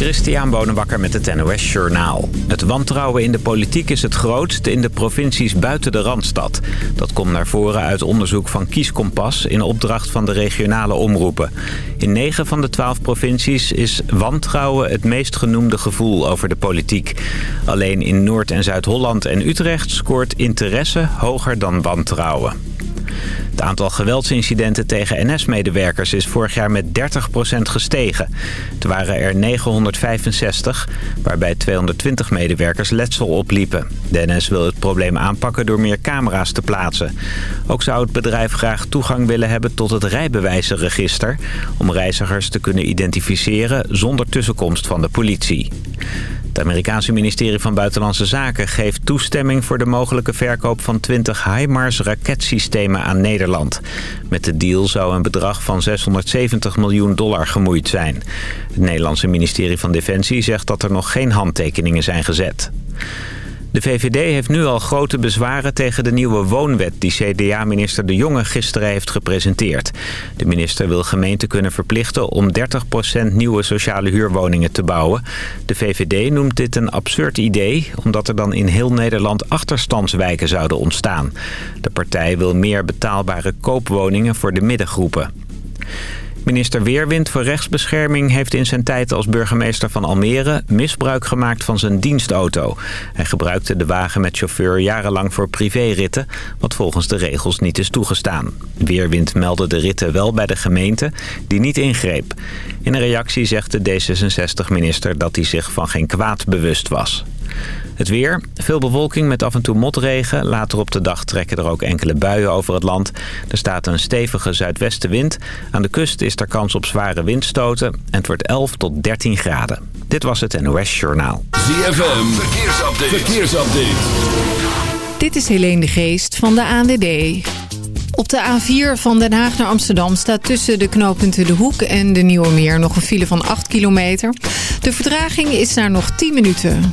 Christian Bonenbakker met het NOS Journaal. Het wantrouwen in de politiek is het grootst in de provincies buiten de Randstad. Dat komt naar voren uit onderzoek van Kieskompas in opdracht van de regionale omroepen. In negen van de twaalf provincies is wantrouwen het meest genoemde gevoel over de politiek. Alleen in Noord- en Zuid-Holland en Utrecht scoort interesse hoger dan wantrouwen. Het aantal geweldsincidenten tegen NS-medewerkers is vorig jaar met 30% gestegen. Het waren er 965, waarbij 220 medewerkers letsel opliepen. De NS wil het probleem aanpakken door meer camera's te plaatsen. Ook zou het bedrijf graag toegang willen hebben tot het rijbewijzenregister... om reizigers te kunnen identificeren zonder tussenkomst van de politie. Het Amerikaanse ministerie van Buitenlandse Zaken geeft toestemming voor de mogelijke verkoop van 20 HIMARS raketsystemen aan Nederland. Met de deal zou een bedrag van 670 miljoen dollar gemoeid zijn. Het Nederlandse ministerie van Defensie zegt dat er nog geen handtekeningen zijn gezet. De VVD heeft nu al grote bezwaren tegen de nieuwe woonwet... die CDA-minister De Jonge gisteren heeft gepresenteerd. De minister wil gemeenten kunnen verplichten om 30% nieuwe sociale huurwoningen te bouwen. De VVD noemt dit een absurd idee... omdat er dan in heel Nederland achterstandswijken zouden ontstaan. De partij wil meer betaalbare koopwoningen voor de middengroepen. Minister Weerwind voor Rechtsbescherming heeft in zijn tijd als burgemeester van Almere misbruik gemaakt van zijn dienstauto. Hij gebruikte de wagen met chauffeur jarenlang voor privéritten, wat volgens de regels niet is toegestaan. Weerwind meldde de ritten wel bij de gemeente, die niet ingreep. In een reactie zegt de D66-minister dat hij zich van geen kwaad bewust was. Het weer. Veel bewolking met af en toe motregen. Later op de dag trekken er ook enkele buien over het land. Er staat een stevige zuidwestenwind. Aan de kust is er kans op zware windstoten. En het wordt 11 tot 13 graden. Dit was het NOS Journaal. ZFM. Verkeersupdate. Verkeersupdate. Dit is Helene de Geest van de ANWB. Op de A4 van Den Haag naar Amsterdam staat tussen de knooppunten De Hoek en de Nieuwe Meer nog een file van 8 kilometer. De vertraging is daar nog 10 minuten.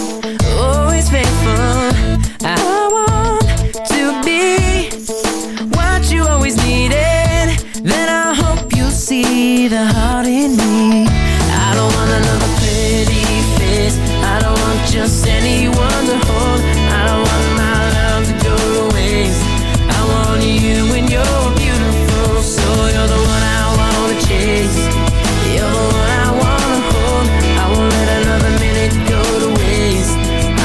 the heart in me. I don't want another pretty face. I don't want just anyone to hold. I don't want my love to go to waste. I want you and your beautiful soul. You're the one I wanna chase. You're the one I wanna hold. I won't let another minute go to waste.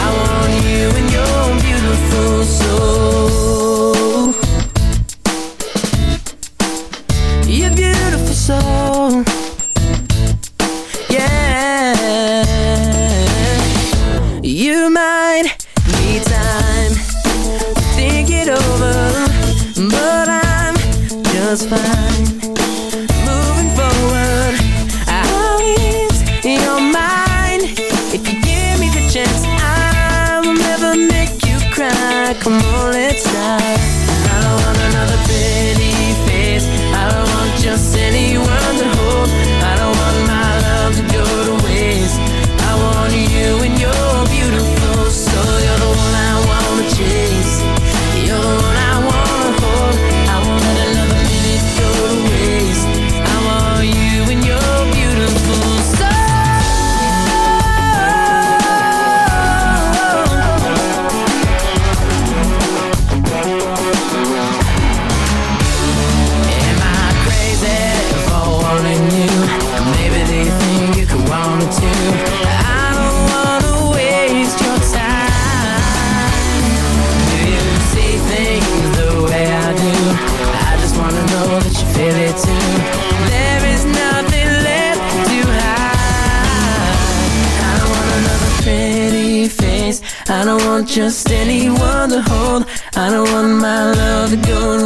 I want you and beautiful Your mine. just anyone to hold. I don't want my love to go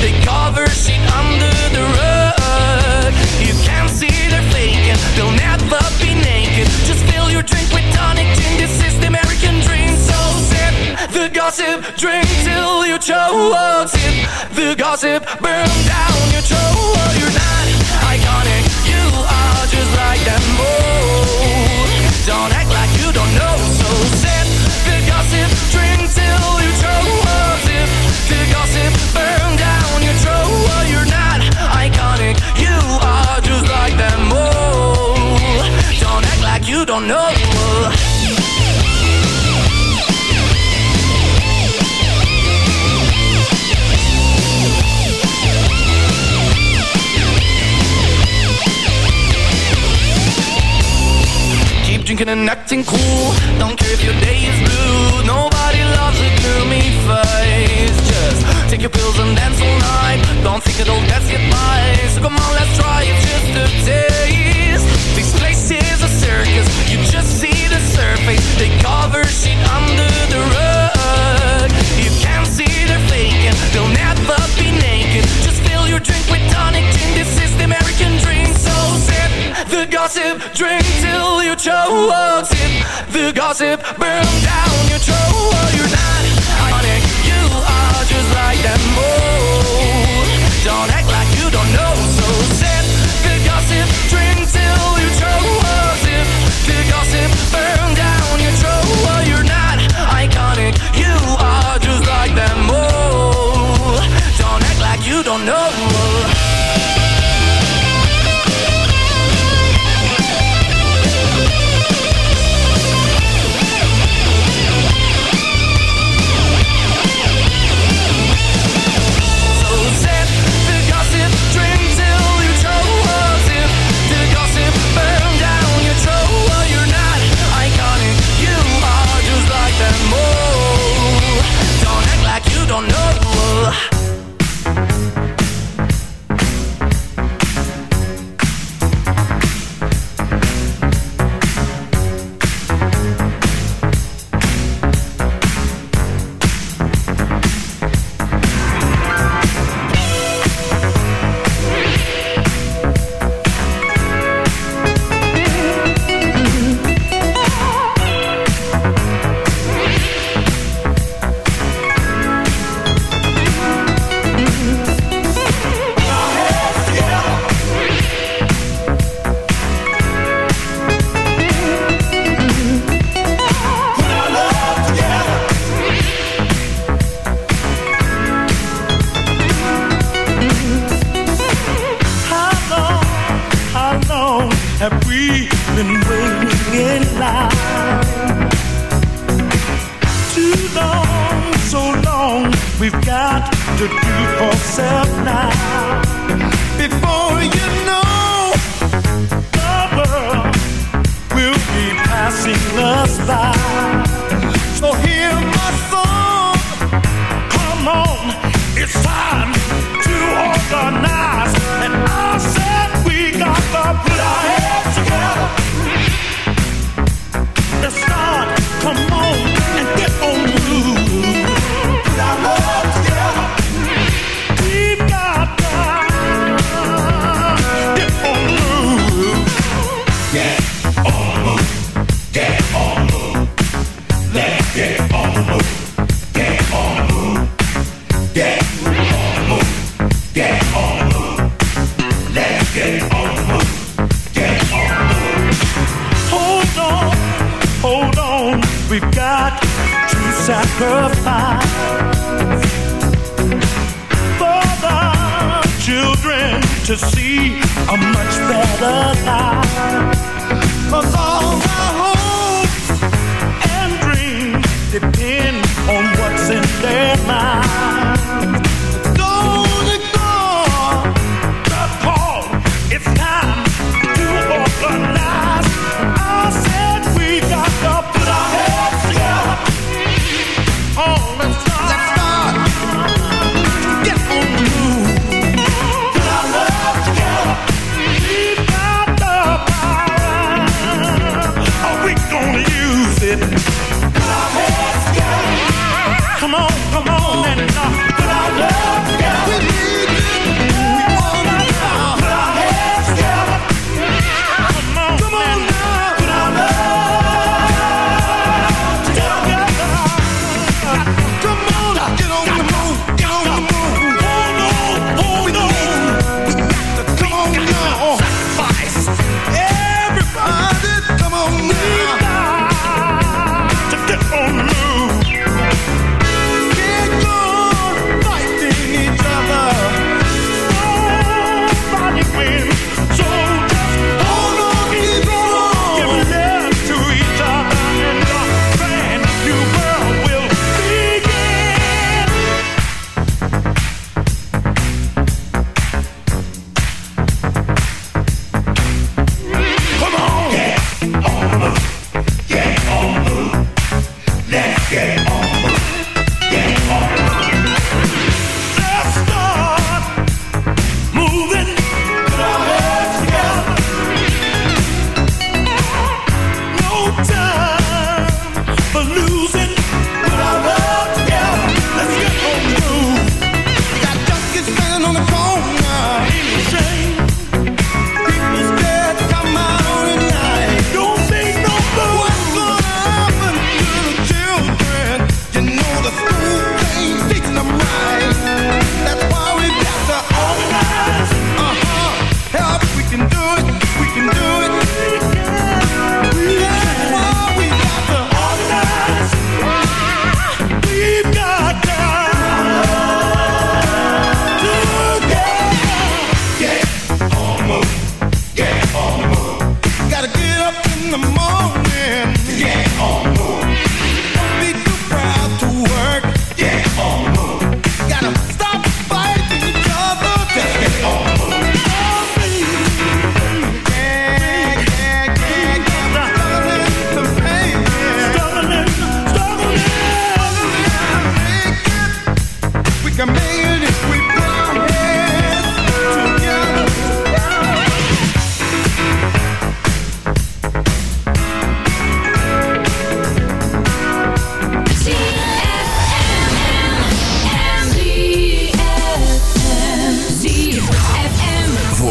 They cover shit under the rug. You can't see they're faking, they'll never be naked. Just fill your drink with tonic gin. This is the American dream, so sip the gossip, drink till you choke. Sip the gossip, burn down your throat. Drinking and acting cool. Don't care if your day is blue. Nobody loves a gloomy face. Just take your pills and dance all night. Don't think it'll you by. So come on, let's try it just a taste. This place is a circus. You just see the surface. They cover shit under the rug. You can't see they're faking. They'll never be naked. Just fill your drink with tonic gin. This is the American dream. So sip the gossip, drink till you choke. Sip the gossip, burn down your throat. You're not iconic, you are just like them both. Don't act like you don't know. So sip the gossip, drink till you choke. Sip the gossip, burn down your throat. You're not iconic, you are just like them both. Don't act like you don't know.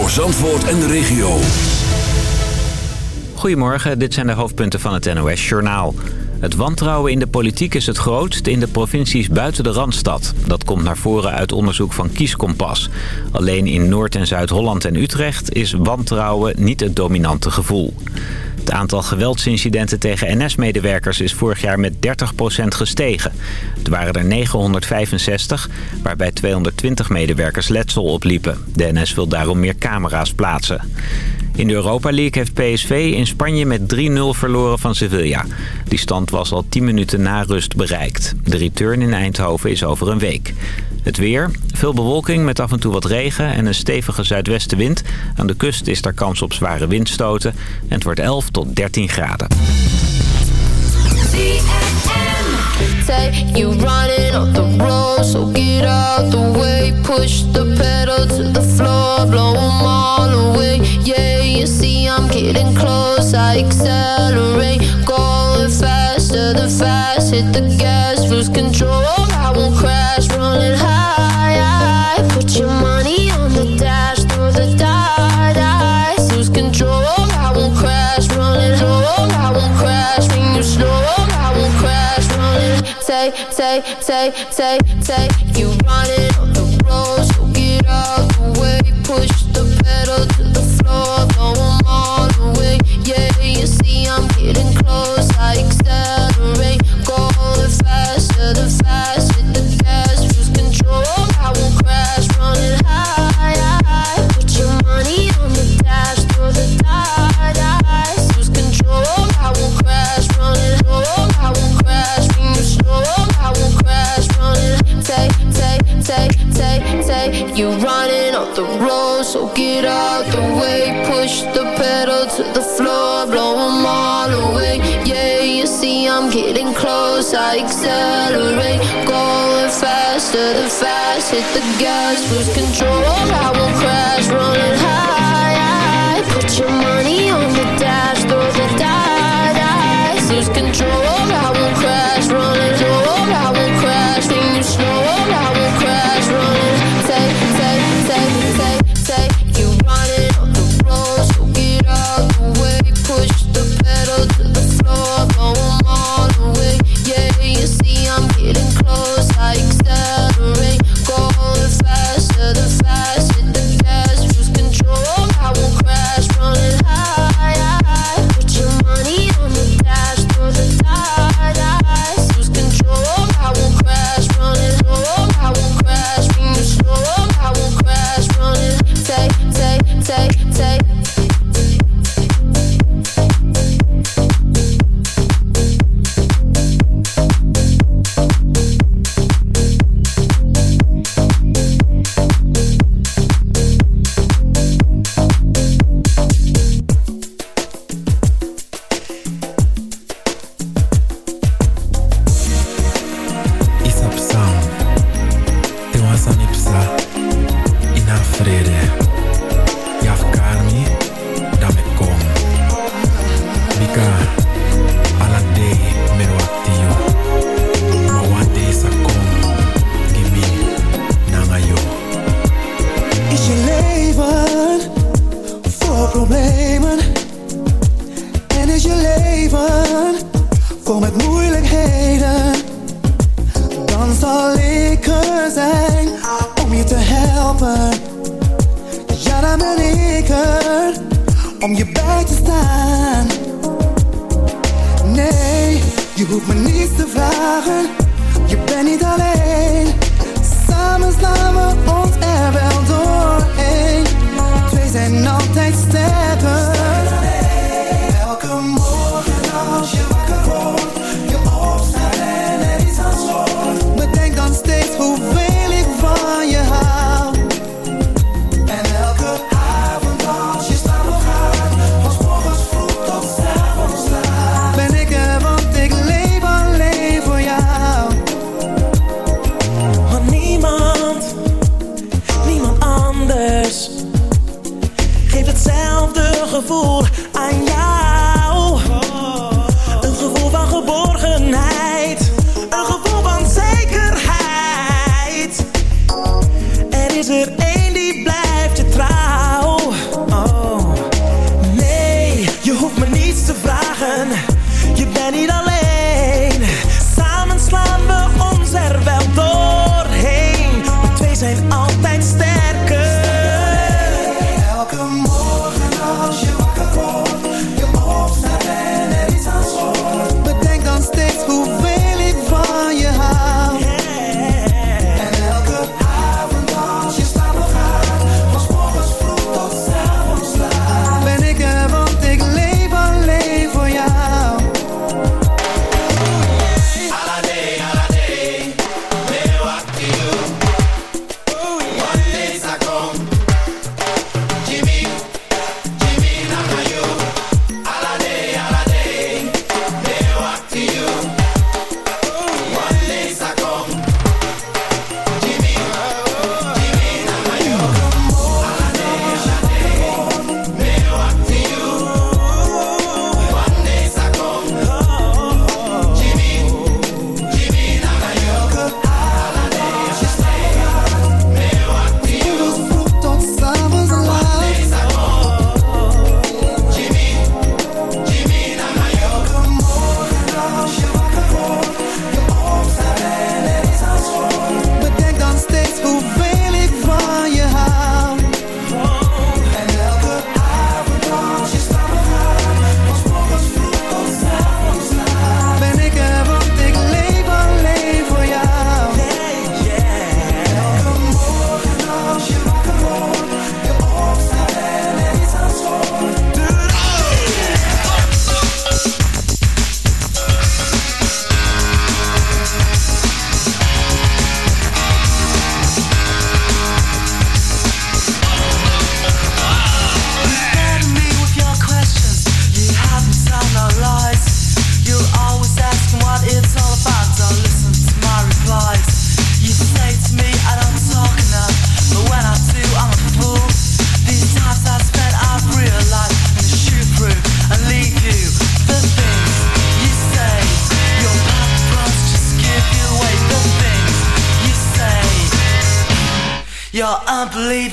Zandvoort en de regio. Goedemorgen, dit zijn de hoofdpunten van het NOS-journaal. Het wantrouwen in de politiek is het grootst in de provincies buiten de Randstad. Dat komt naar voren uit onderzoek van Kieskompas. Alleen in Noord- en Zuid-Holland en Utrecht is wantrouwen niet het dominante gevoel. Het aantal geweldsincidenten tegen NS-medewerkers is vorig jaar met 30% gestegen. Het waren er 965, waarbij 220 medewerkers letsel opliepen. De NS wil daarom meer camera's plaatsen. In de Europa League heeft PSV in Spanje met 3-0 verloren van Sevilla. Die stand was al 10 minuten na rust bereikt. De return in Eindhoven is over een week. Het weer, veel bewolking met af en toe wat regen en een stevige zuidwestenwind. Aan de kust is daar kans op zware windstoten en het wordt 11 tot 13 graden. Accelerate. Going faster, the fast, hit the gas, lose control. I won't crash, high. Put your money on the dash, through the die. Lose control, I won't crash. I won't crash when you slow. I won't crash. Take, take, take, take, take. You running on the road, so get out the way. Push the pedal to the floor, all away. Yeah, you see I'm getting close, take. You running off the road, so get out the way. Push the pedal to the floor, blow 'em all away. Yeah, you see I'm getting close, I accelerate. Going faster, the fast, hit the gas, lose control. I won't crash, Is je leven vol problemen? En is je leven vol met moeilijkheden? Dan zal ik er zijn om je te helpen. Ja, dan ben ik er om je bij te staan. Nee, je hoeft me niets te vragen. Je bent niet alleen. Samen slaan we ons er wel doorheen. Zijn altijd sterker.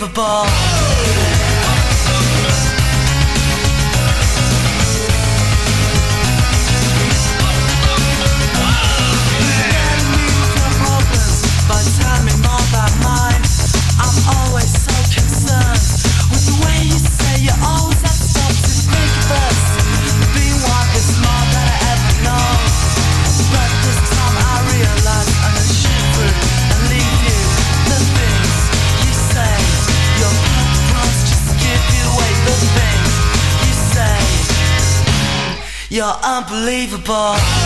unbelievable. you're unbelievable.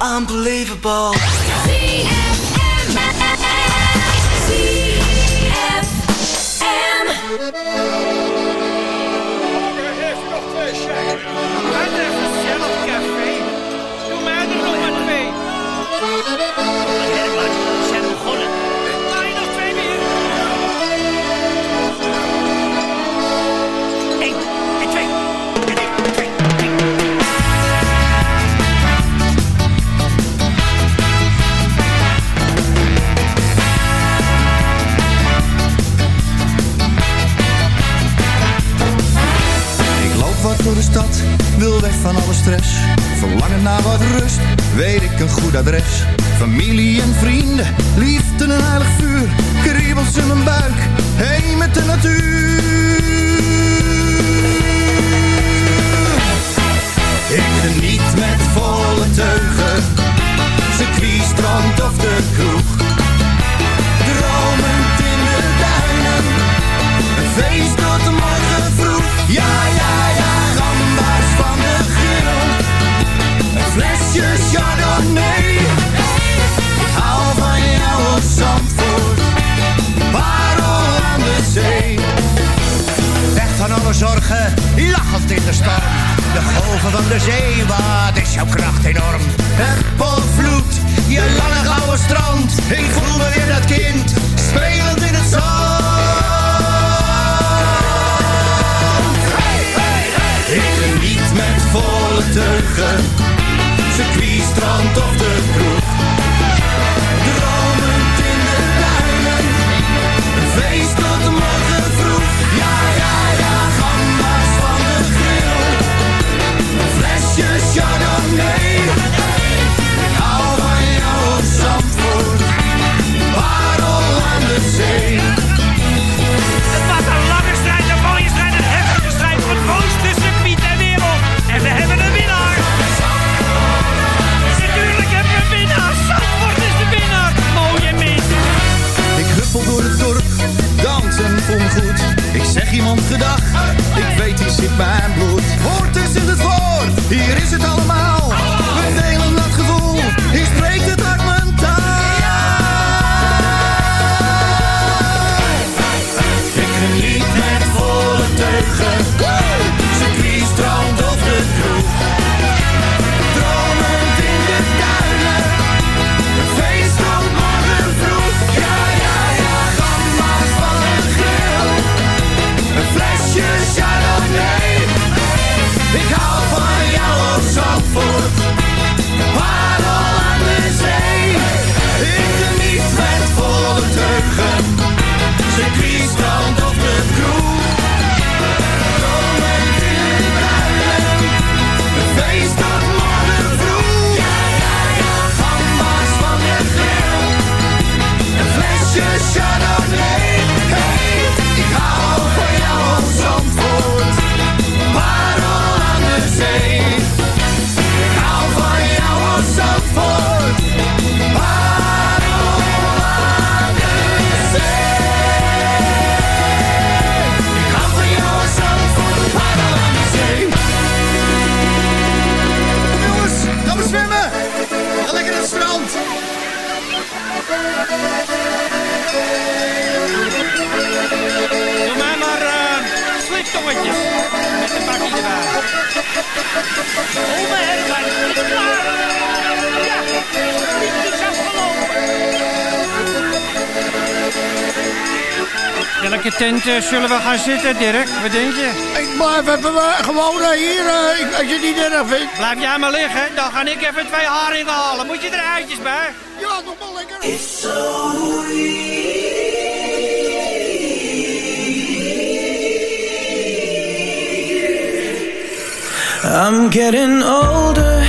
unbelievable. Verlangen naar wat rust, weet ik een goed adres. Familie en vrienden, liefde en een heilig vuur. Kriebels in mijn buik, heen met de natuur. Ik geniet met volle teugen Welke tent eh, zullen we gaan zitten, Dirk? Wat denk je? Ik blijf even eh, gewoon eh, hier, ik- als je het niet erg vindt. Blijf jij maar liggen, dan ga ik even twee haringen halen. Moet je er eitjes bij? Ja, nog wel lekker. I'm getting older,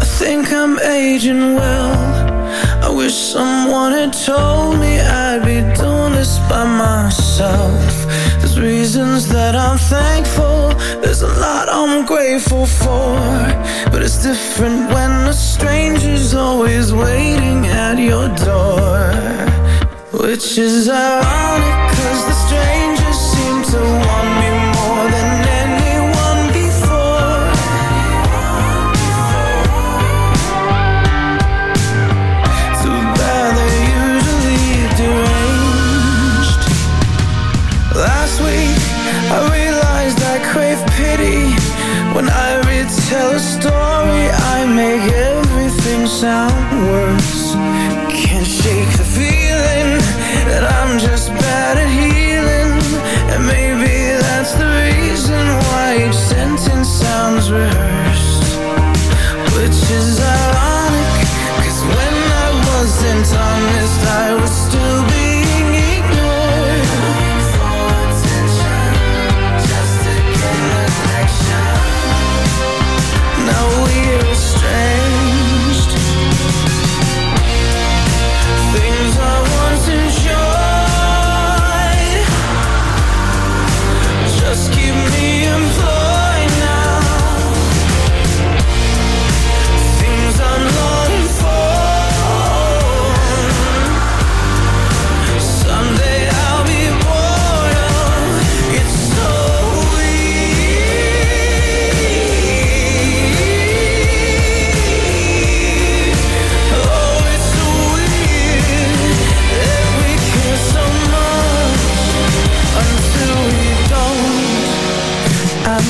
I think I'm aging well. I wish someone had told me I'd be doing this by myself. There's reasons that I'm thankful, there's a lot I'm grateful for. But it's different when a stranger's always waiting at your door. Which is ironic, cause the strangers I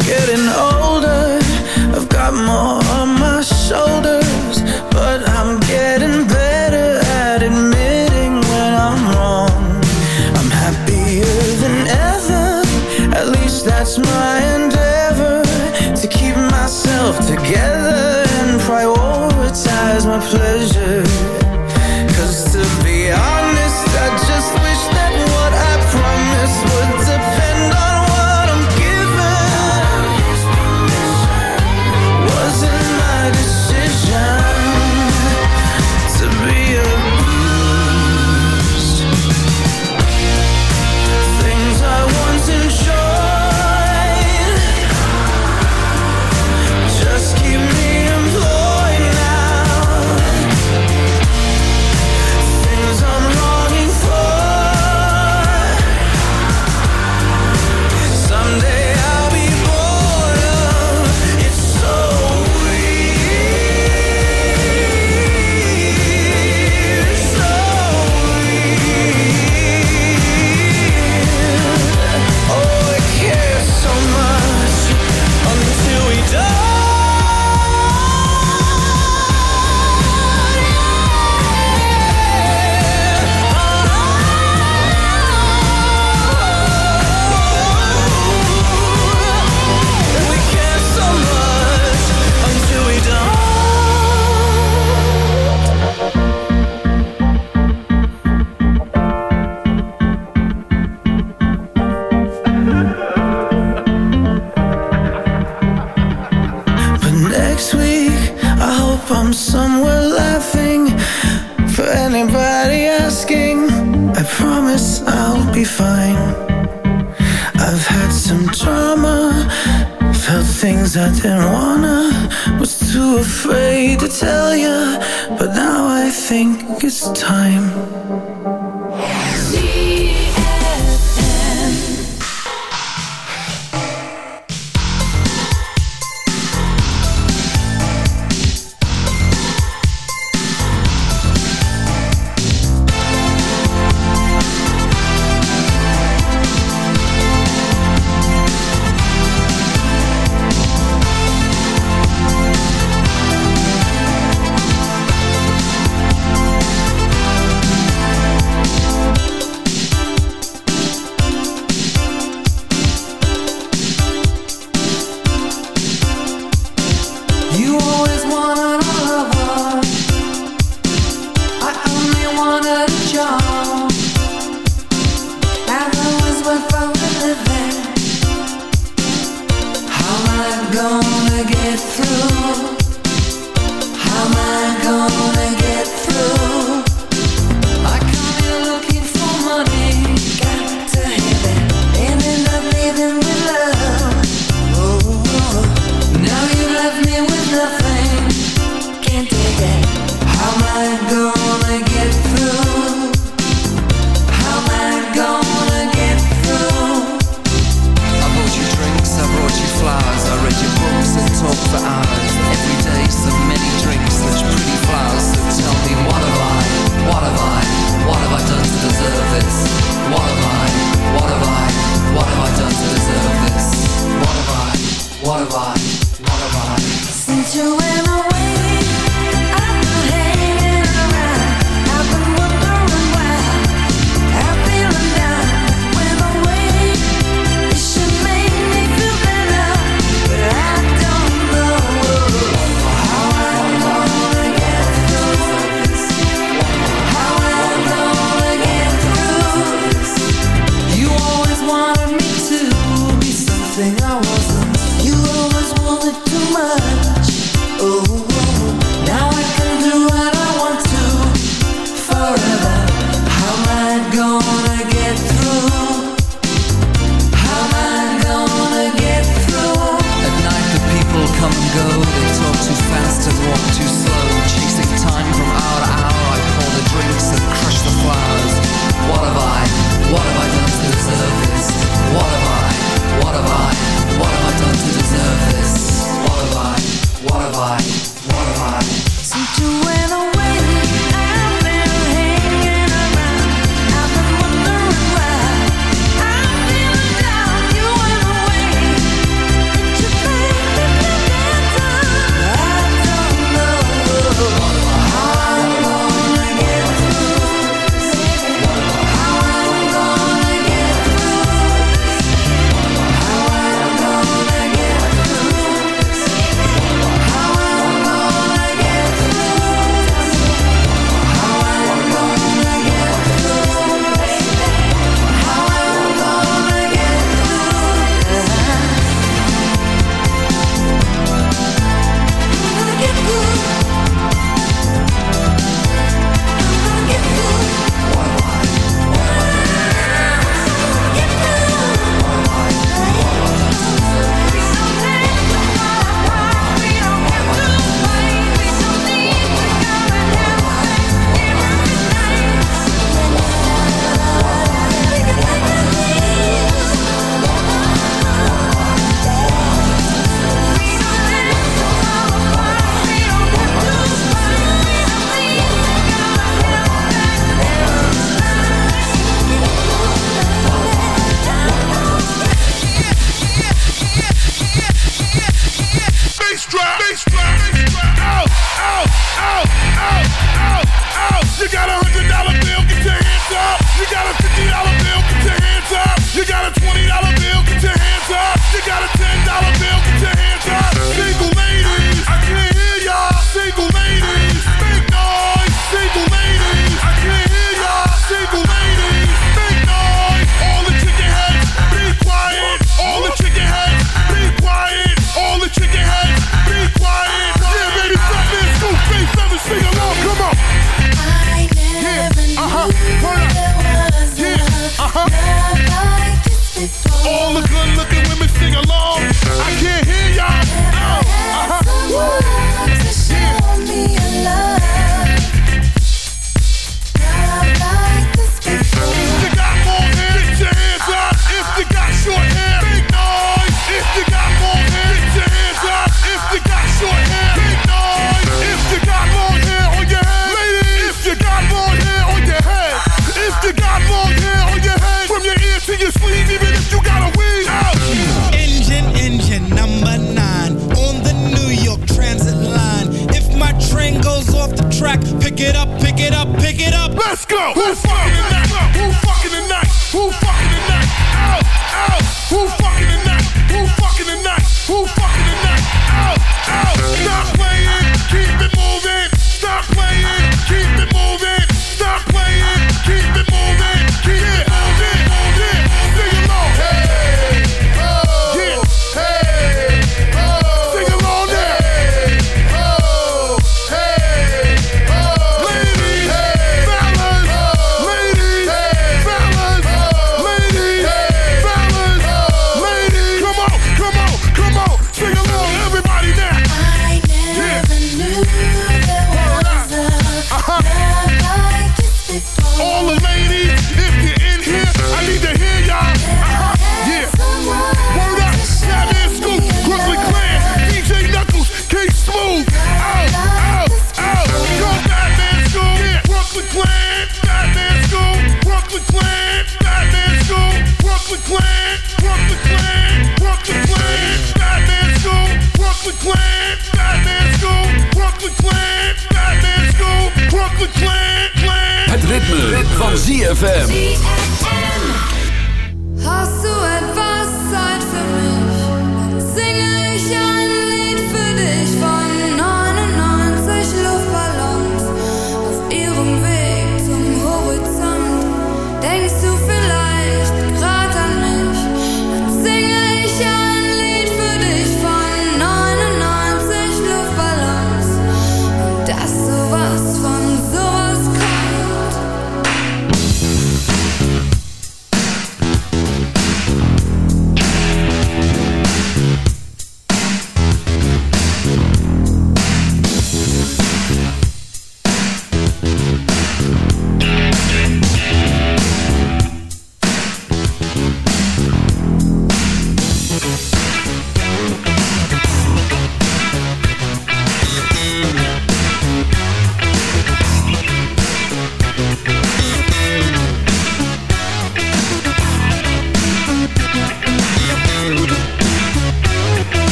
getting older, I've got more on my shoulders, but I'm getting better at admitting when I'm wrong. I'm happier than ever, at least that's my endeavor to keep myself together and prioritize my pleasure. Think it's time.